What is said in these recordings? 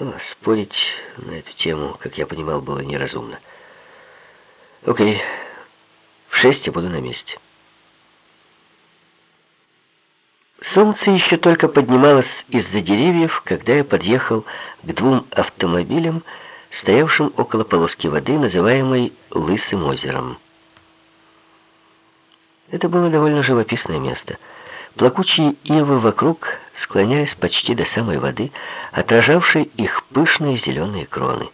Но спорить на эту тему, как я понимал, было неразумно. Окей, в шесть я буду на месте. Солнце еще только поднималось из-за деревьев, когда я подъехал к двум автомобилям, стоявшим около полоски воды, называемой Лысым озером. Это было довольно живописное место. Плакучие ивы вокруг склонялись почти до самой воды, отражавшей их пышные зеленые кроны.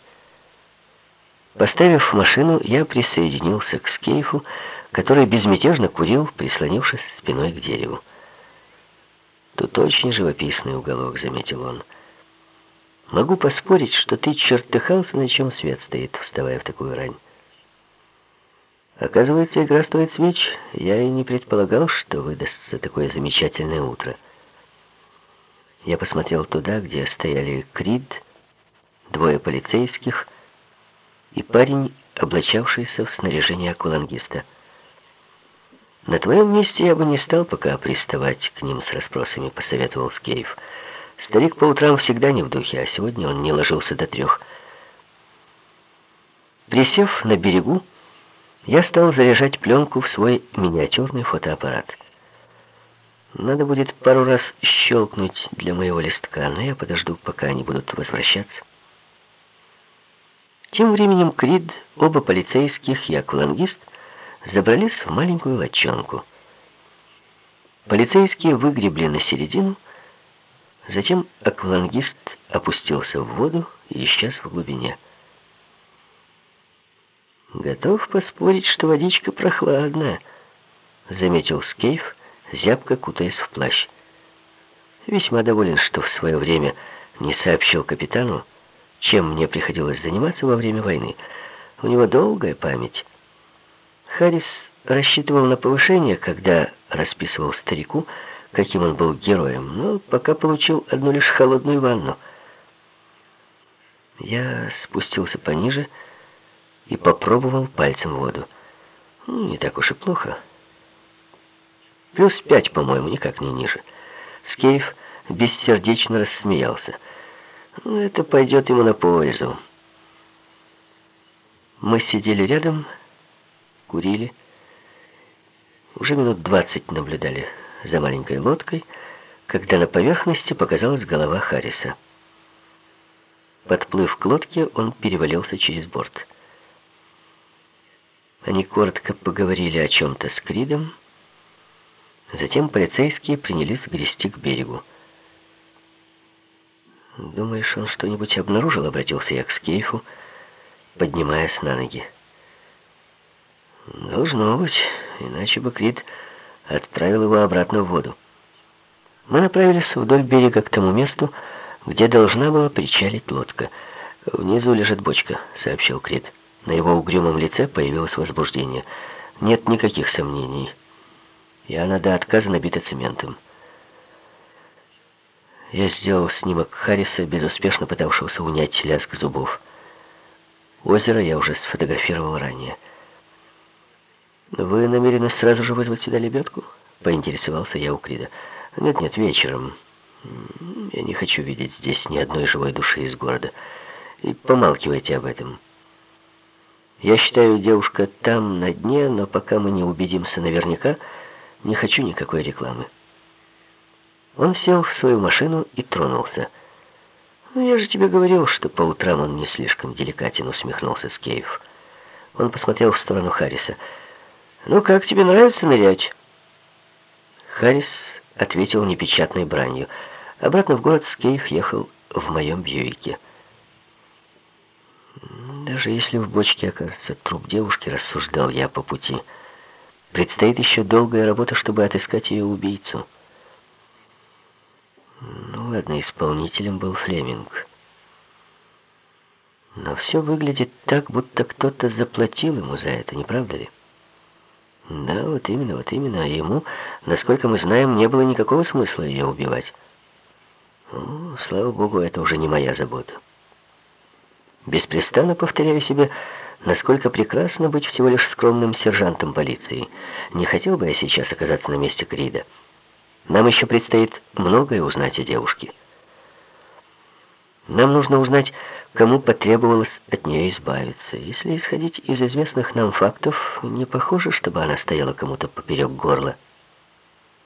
Поставив машину, я присоединился к Скейфу, который безмятежно курил, прислонившись спиной к дереву. «Тут очень живописный уголок», — заметил он. «Могу поспорить, что ты чертыхался, на чем свет стоит, вставая в такую рань». Оказывается, игра стоит свеч. Я и не предполагал, что выдастся такое замечательное утро. Я посмотрел туда, где стояли Крид, двое полицейских и парень, облачавшийся в снаряжение аквалангиста. «На твоем месте я бы не стал пока приставать к ним с расспросами», — посоветовал Скейф. «Старик по утрам всегда не в духе, а сегодня он не ложился до трех». Присев на берегу, я стал заряжать пленку в свой миниатюрный фотоаппарат. Надо будет пару раз щелкнуть для моего листка, но я подожду, пока они будут возвращаться. Тем временем Крид, оба полицейских и аквалангист забрались в маленькую лодчонку. Полицейские выгребли на середину, затем аквалангист опустился в воду и исчез в глубине. «Готов поспорить, что водичка прохладная», — заметил Скейф, зябко кутаясь в плащ. Весьма доволен, что в свое время не сообщил капитану, чем мне приходилось заниматься во время войны. У него долгая память. Харрис рассчитывал на повышение, когда расписывал старику, каким он был героем, но пока получил одну лишь холодную ванну. Я спустился пониже и попробовал пальцем воду. Ну, не так уж и плохо. Плюс пять, по-моему, никак не ниже. Скейф бессердечно рассмеялся. Ну, это пойдет ему на пользу. Мы сидели рядом, курили. Уже минут двадцать наблюдали за маленькой лодкой, когда на поверхности показалась голова Харриса. Подплыв к лодке, он перевалился через борт. Они коротко поговорили о чем-то с Кридом. Затем полицейские принялись грести к берегу. «Думаешь, он что-нибудь обнаружил?» — обратился я к Скейфу, поднимаясь на ноги. «Должно быть, иначе бы Крид отправил его обратно в воду. Мы направились вдоль берега к тому месту, где должна была причалить лодка. «Внизу лежит бочка», — сообщил Крид. На его угрюмом лице появилось возбуждение. Нет никаких сомнений. И она до отказа набита цементом. Я сделал снимок Харриса, безуспешно пытавшегося унять лязг зубов. Озеро я уже сфотографировал ранее. «Вы намерены сразу же вызвать сюда лебедку?» — поинтересовался я у Крида. «Нет-нет, вечером. Я не хочу видеть здесь ни одной живой души из города. И помалкивайте об этом». Я считаю, девушка там, на дне, но пока мы не убедимся наверняка, не хочу никакой рекламы. Он сел в свою машину и тронулся. «Ну, я же тебе говорил, что по утрам он не слишком деликатен», — усмехнулся Скейф. Он посмотрел в сторону Харриса. «Ну, как тебе нравится нырять?» Харрис ответил непечатной бранью. Обратно в город Скейф ехал в моем Бьюике. Даже если в бочке окажется труп девушки, рассуждал я по пути, предстоит еще долгая работа, чтобы отыскать ее убийцу. Ну ладно, исполнителем был Флеминг. Но все выглядит так, будто кто-то заплатил ему за это, не правда ли? Да, вот именно, вот именно. А ему, насколько мы знаем, не было никакого смысла ее убивать. Ну, слава богу, это уже не моя забота. Беспрестанно повторяю себе, насколько прекрасно быть всего лишь скромным сержантом полиции. Не хотел бы я сейчас оказаться на месте Крида. Нам еще предстоит многое узнать о девушке. Нам нужно узнать, кому потребовалось от нее избавиться. Если исходить из известных нам фактов, не похоже, чтобы она стояла кому-то поперек горла.